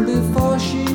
before she